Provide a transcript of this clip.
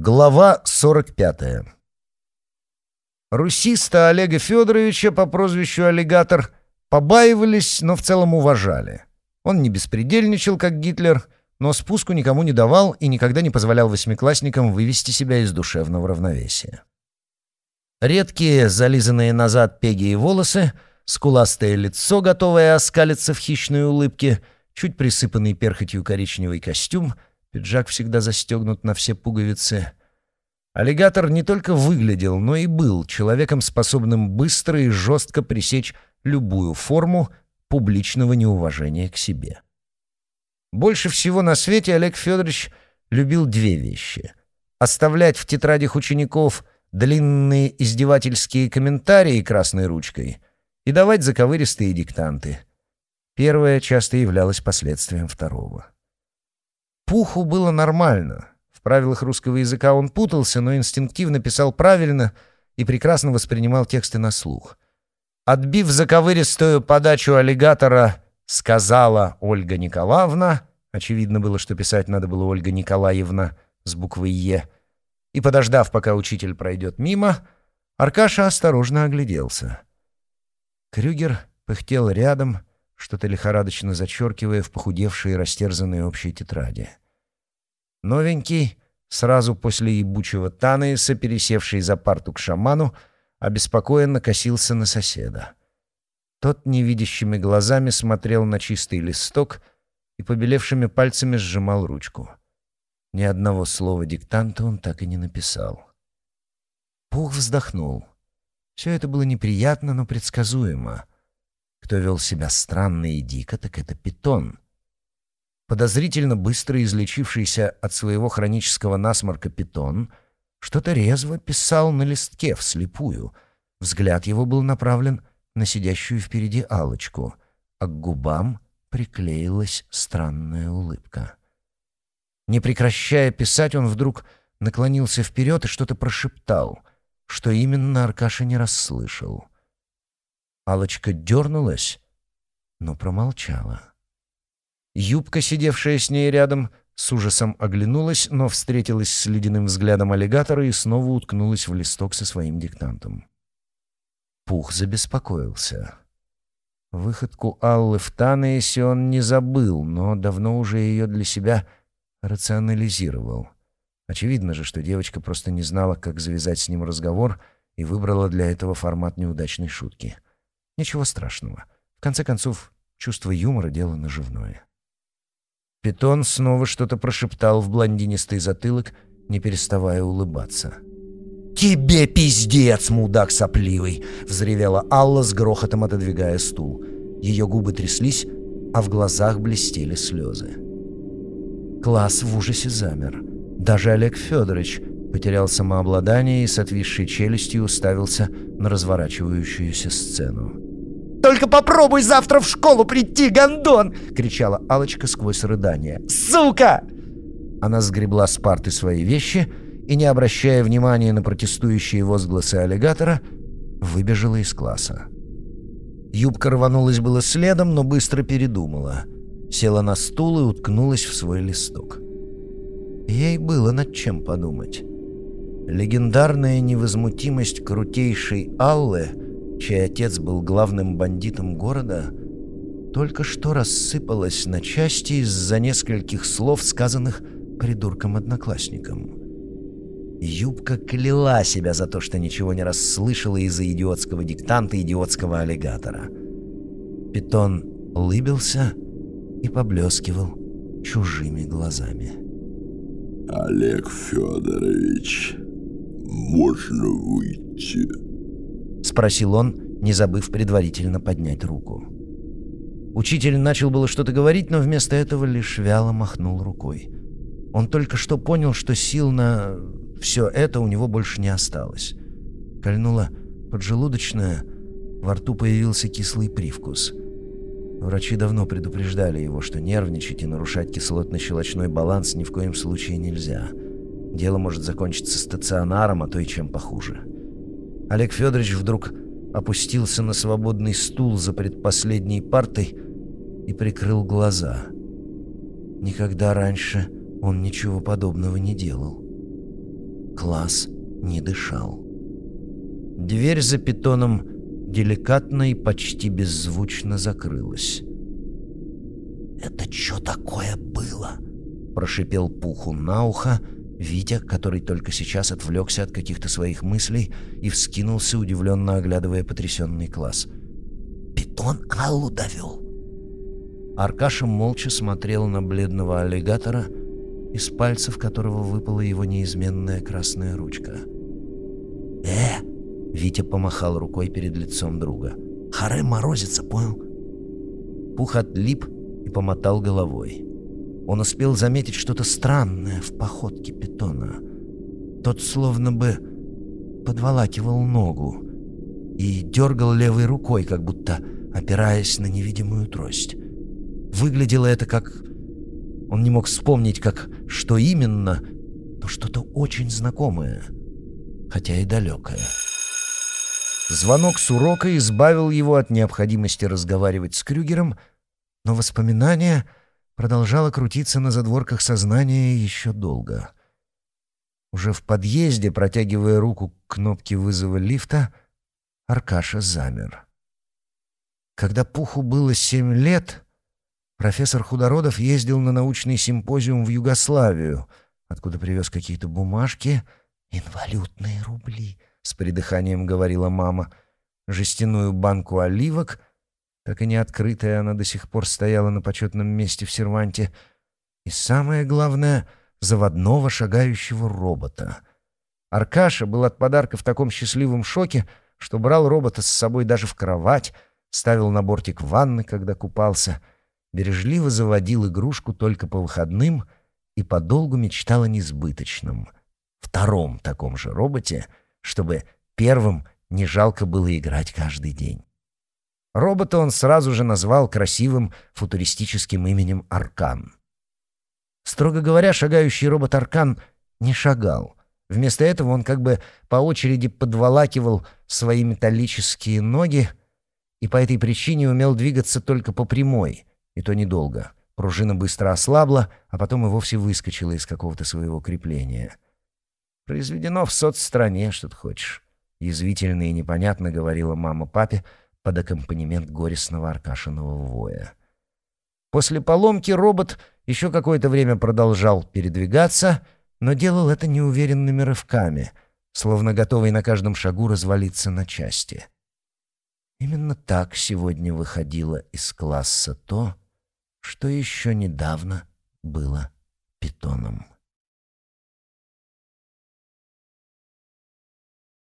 Глава 45. Русиста Олега Федоровича по прозвищу «Аллигатор» побаивались, но в целом уважали. Он не беспредельничал, как Гитлер, но спуску никому не давал и никогда не позволял восьмиклассникам вывести себя из душевного равновесия. Редкие, зализанные назад пеги и волосы, скуластое лицо, готовое оскалиться в хищной улыбке, чуть присыпанный перхотью коричневый костюм — Пиджак всегда застегнут на все пуговицы. Аллигатор не только выглядел, но и был человеком, способным быстро и жестко пресечь любую форму публичного неуважения к себе. Больше всего на свете Олег Федорович любил две вещи. Оставлять в тетрадях учеников длинные издевательские комментарии красной ручкой и давать заковыристые диктанты. Первое часто являлось последствием второго. Пуху было нормально. В правилах русского языка он путался, но инстинктивно писал правильно и прекрасно воспринимал тексты на слух. Отбив заковыристую подачу аллигатора «сказала Ольга Николаевна», очевидно было, что писать надо было Ольга Николаевна с буквой «Е», и подождав, пока учитель пройдет мимо, Аркаша осторожно огляделся. Крюгер пыхтел рядом, что-то лихорадочно зачеркивая в похудевшие растерзанные общей тетради. Новенький, сразу после ебучего Танаиса, пересевший за парту к шаману, обеспокоенно косился на соседа. Тот невидящими глазами смотрел на чистый листок и побелевшими пальцами сжимал ручку. Ни одного слова диктанта он так и не написал. Пух вздохнул. Все это было неприятно, но предсказуемо. Кто вел себя странно и дико, так это питон. Подозрительно быстро излечившийся от своего хронического насморка питон что-то резво писал на листке вслепую. Взгляд его был направлен на сидящую впереди алочку а к губам приклеилась странная улыбка. Не прекращая писать, он вдруг наклонился вперед и что-то прошептал, что именно Аркаша не расслышал — алочка дернулась, но промолчала. Юбка, сидевшая с ней рядом, с ужасом оглянулась, но встретилась с ледяным взглядом аллигатора и снова уткнулась в листок со своим диктантом. Пух забеспокоился. Выходку Аллы в Танейсе он не забыл, но давно уже ее для себя рационализировал. Очевидно же, что девочка просто не знала, как завязать с ним разговор и выбрала для этого формат неудачной шутки — Ничего страшного. В конце концов, чувство юмора — дело наживное. Питон снова что-то прошептал в блондинистый затылок, не переставая улыбаться. «Тебе пиздец, мудак сопливый!» — взревела Алла с грохотом отодвигая стул. Ее губы тряслись, а в глазах блестели слезы. Класс в ужасе замер. Даже Олег Федорович потерял самообладание и с отвисшей челюстью уставился на разворачивающуюся сцену. Только попробуй завтра в школу прийти, гондон!» — кричала алочка сквозь рыдание. «Сука!» Она сгребла с парты свои вещи и, не обращая внимания на протестующие возгласы аллигатора, выбежала из класса. Юбка рванулась было следом, но быстро передумала. Села на стул и уткнулась в свой листок. Ей было над чем подумать. Легендарная невозмутимость крутейшей Аллы — чей отец был главным бандитом города, только что рассыпалась на части из-за нескольких слов, сказанных придурком-одноклассником. Юбка кляла себя за то, что ничего не расслышала из-за идиотского диктанта идиотского аллигатора. Питон улыбился и поблескивал чужими глазами. «Олег Федорович, можно выйти?» — спросил он, не забыв предварительно поднять руку. Учитель начал было что-то говорить, но вместо этого лишь вяло махнул рукой. Он только что понял, что сил на все это у него больше не осталось. Кольнула поджелудочная, во рту появился кислый привкус. Врачи давно предупреждали его, что нервничать и нарушать кислотно-щелочной баланс ни в коем случае нельзя. Дело может закончиться стационаром, а то и чем похуже. Олег Федорович вдруг опустился на свободный стул за предпоследней партой и прикрыл глаза. Никогда раньше он ничего подобного не делал. класс не дышал. Дверь за питоном деликатно и почти беззвучно закрылась. «Это что такое было?» — прошипел Пуху на ухо Витя, который только сейчас отвлекся от каких-то своих мыслей и вскинулся, удивленно оглядывая потрясенный класс. «Питон Аллу довел». Аркаша молча смотрел на бледного аллигатора, из пальцев которого выпала его неизменная красная ручка. «Э!» — Витя помахал рукой перед лицом друга. «Харе морозится, понял?» Пух отлип и помотал головой. Он успел заметить что-то странное в походке питона. Тот словно бы подволакивал ногу и дергал левой рукой, как будто опираясь на невидимую трость. Выглядело это как... Он не мог вспомнить, как что именно, но что-то очень знакомое, хотя и далекое. Звонок с урока избавил его от необходимости разговаривать с Крюгером, но воспоминание продолжало крутиться на задворках сознания еще долго. Уже в подъезде, протягивая руку к кнопке вызова лифта, Аркаша замер. Когда Пуху было семь лет, профессор Худородов ездил на научный симпозиум в Югославию, откуда привез какие-то бумажки, инвалютные рубли, с придыханием говорила мама, жестяную банку оливок, так и не открытая она до сих пор стояла на почетном месте в серванте, и самое главное — заводного шагающего робота. Аркаша был от подарка в таком счастливом шоке, что брал робота с собой даже в кровать, ставил на бортик ванны, когда купался, бережливо заводил игрушку только по выходным и подолгу мечтал о несбыточном, втором таком же роботе, чтобы первым не жалко было играть каждый день. Робота он сразу же назвал красивым футуристическим именем Аркан. Строго говоря, шагающий робот Аркан не шагал. Вместо этого он как бы по очереди подволакивал свои металлические ноги и по этой причине умел двигаться только по прямой, и то недолго. Пружина быстро ослабла, а потом и вовсе выскочила из какого-то своего крепления. «Произведено в соцстране, что ты хочешь», — язвительно и непонятно говорила мама папе под аккомпанемент горестного Аркашиного воя. После поломки робот еще какое-то время продолжал передвигаться, но делал это неуверенными рывками, словно готовый на каждом шагу развалиться на части. Именно так сегодня выходило из класса то, что еще недавно было питоном.